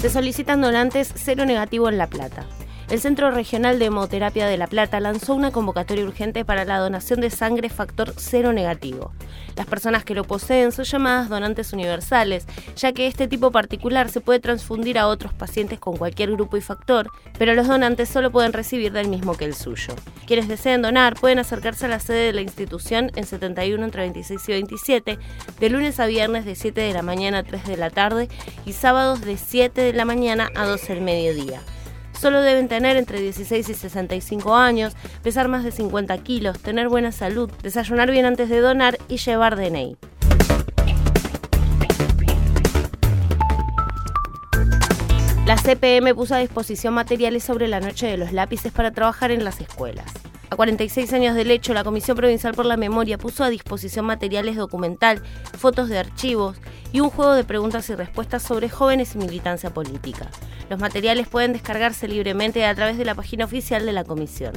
Se solicitan donantes cero negativo en La Plata. El Centro Regional de Hemoterapia de La Plata lanzó una convocatoria urgente para la donación de sangre factor cero negativo. Las personas que lo poseen son llamadas donantes universales, ya que este tipo particular se puede transfundir a otros pacientes con cualquier grupo y factor, pero los donantes solo pueden recibir del mismo que el suyo. Quienes deseen donar pueden acercarse a la sede de la institución en 71 entre 26 y 27, de lunes a viernes de 7 de la mañana a 3 de la tarde y sábados de 7 de la mañana a 12 del mediodía. Solo deben tener entre 16 y 65 años, pesar más de 50 kilos, tener buena salud, desayunar bien antes de donar y llevar DNI. La CPM puso a disposición materiales sobre la noche de los lápices para trabajar en las escuelas. A 46 años del hecho, la Comisión Provincial por la Memoria puso a disposición materiales documental, fotos de archivos y un juego de preguntas y respuestas sobre jóvenes y militancia política. Los materiales pueden descargarse libremente a través de la página oficial de la Comisión.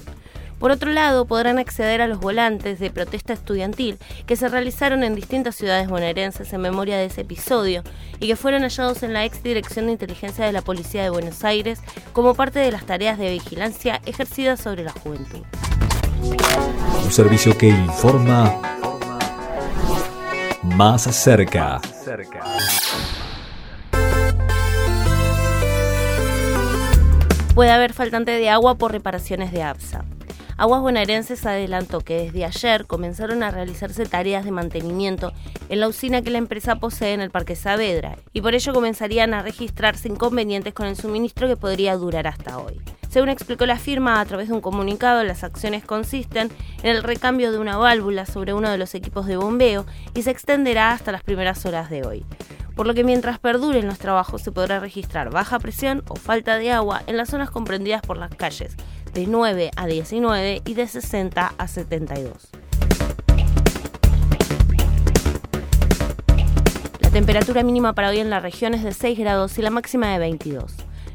Por otro lado, podrán acceder a los volantes de protesta estudiantil que se realizaron en distintas ciudades bonaerenses en memoria de ese episodio y que fueron hallados en la ex Dirección de Inteligencia de la Policía de Buenos Aires como parte de las tareas de vigilancia ejercidas sobre la juventud. Un servicio que informa más cerca. Puede haber faltante de agua por reparaciones de APSA. Aguas Bonaerenses adelantó que desde ayer comenzaron a realizarse tareas de mantenimiento en la usina que la empresa posee en el Parque Saavedra y por ello comenzarían a registrarse inconvenientes con el suministro que podría durar hasta hoy. Según explicó la firma a través de un comunicado, las acciones consisten en el recambio de una válvula sobre uno de los equipos de bombeo y se extenderá hasta las primeras horas de hoy. Por lo que mientras perduren los trabajos se podrá registrar baja presión o falta de agua en las zonas comprendidas por las calles de 9 a 19 y de 60 a 72. La temperatura mínima para hoy en la región es de 6 grados y la máxima de 22.